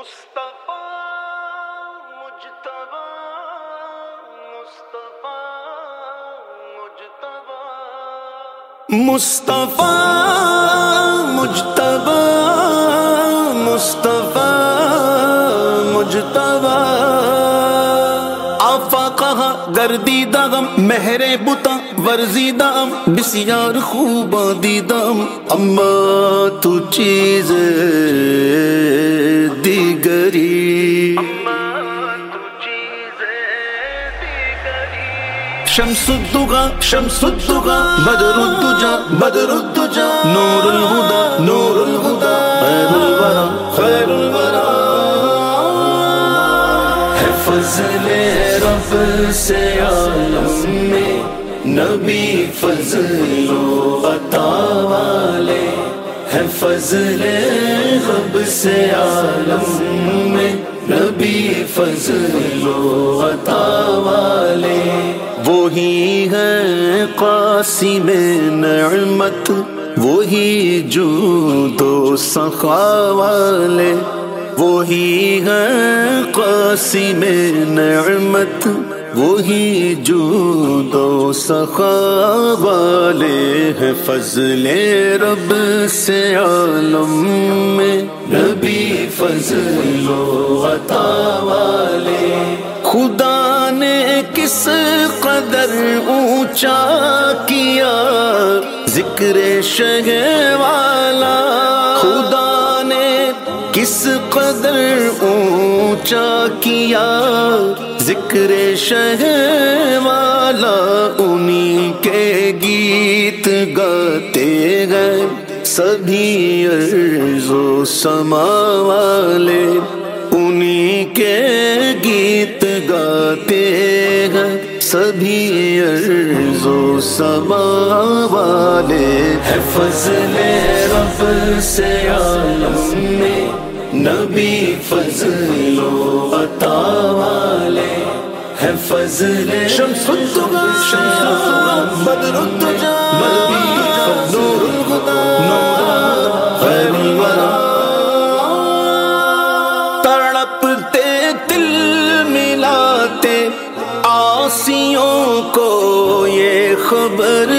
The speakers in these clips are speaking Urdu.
مصطفیٰ مجتبہ مصطفیٰ مجتبہ مصطفیٰ مجتبہ مصطفیٰ مجتبہ آفا کہا گردی دغم مہر بتا ورزی دام بسیار خوب دیدم اما تو چیز دیگری شمس الدغا شمس الدغا بدر الدجا بدر الدجا نور الهدى نور الهدى خير الورى خير الورى ہے فضل رب سے عالم میں، نبی فضل و عطا والے۔ ہے فضل رب سے عالم میں، نبی فضل و عطا والے۔ وہی ہے قاسم نعمت، وہی جو دو سخا والے۔ وہی ہے قاسم نعمت وہی جو دو سخا والے ہیں فضل رب سے عالم میں۔ نبی فضل و عطا والے۔ خدا نے کس قدر اونچا کیا۔ ذکر شہ والا۔ خدا نے کس قدر اونچا کیا ذکر شہ والا انہی کے گیت گاتے گئے سبھی ارض و سما والے انہی کے گیت گاتے ہیں سبھی ارض و سما والے ہے فضل رب سے عالم میں نبی فضل و عطا والے ہے فضل شمس الدغا بدر الدجا نور خیر الورى تڑپتے دل ملاتے آسیوں کو یہ خبر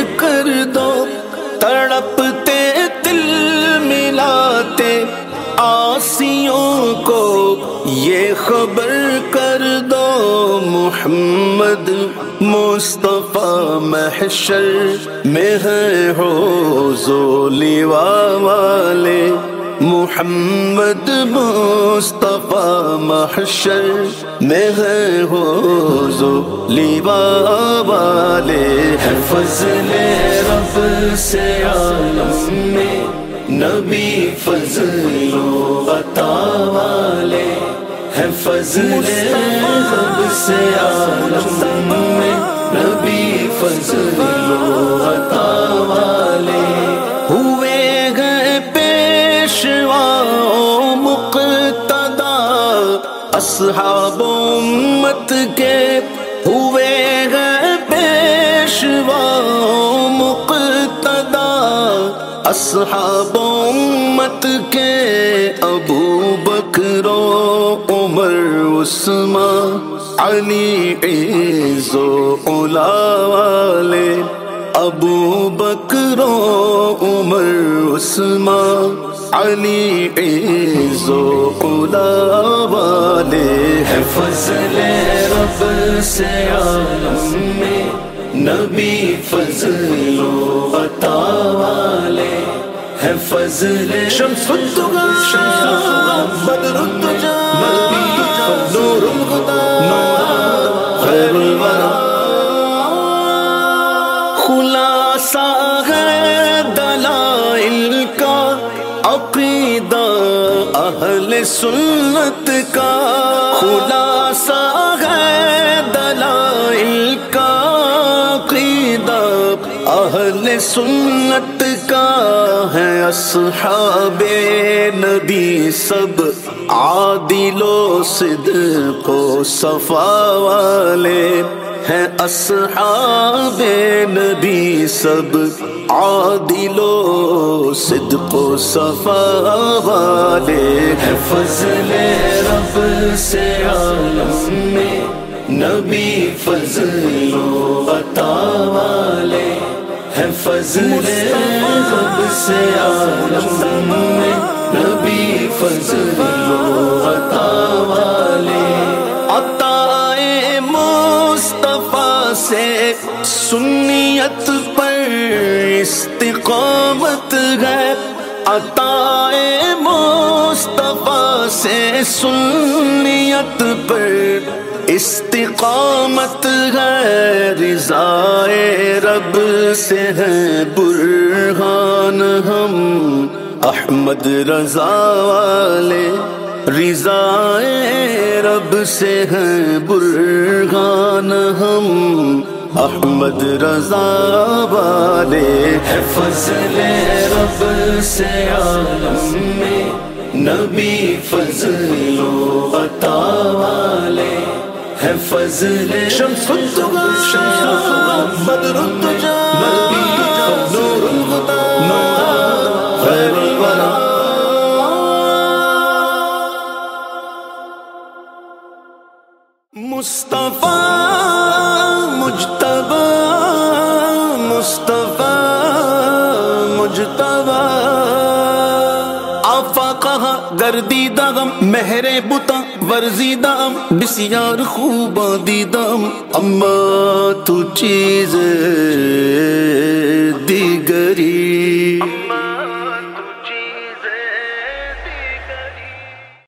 آسیوں کو یہ خبر کر دو محمد مصطفیٰ محشر میں ہے ہو زولیوا والے محمد مصطفیٰ محشر میں ہے ہو زو لیوا والے ہے فضل رب سے عالم میں نبی فضل و عطا والے ہے فضل رب سے عالم میں۔ نبی فضل و عطا والے ہوئے گئے پیشوا مقتدا اصحاب اصحاب امت کے ابو بکر و عمر، عثمان، علی، عز و علا والے، ابو بکر و عمر، عثمان، علی، عز و علا والے۔ ہے فضل رب سے عالم میں نبی فضل و عطا والے ہے فضل شمس الدغا بدر الدجا نور نور خیر الورى۔ خلاصہ ہے دلائل کا عقیدہ اہل سنت کا۔ اہل سنت کا ہے اصحاب نبی سب عادل و صدق و صفا والے ہیں اصحاب نبی سب عادل و صدق و صفا والے ہیں۔ فضل سے عالم میں نبی فضل و عطا والے ہے فضل رب سے عالم میں، نبی فضل و عطا والے۔ عطا مصطفیٰ سے سنیت پر استقامت ہے۔ عطا مصطفیٰ سے سنیت پر استقامت ہے رضا رب سے ہے، برہان ہم، احمد رضا والے رضا رب سے ہے، برہان ہم، احمد رضا والے۔ ہے فضل رب سے عالم میں، نبی فضل و عطا والے۔ ہے فضل شمس الدغا شمس الدغا بدر الدجا مہر بتا ورزی دام بسیار خوب دیدم اما تو چیز دیگری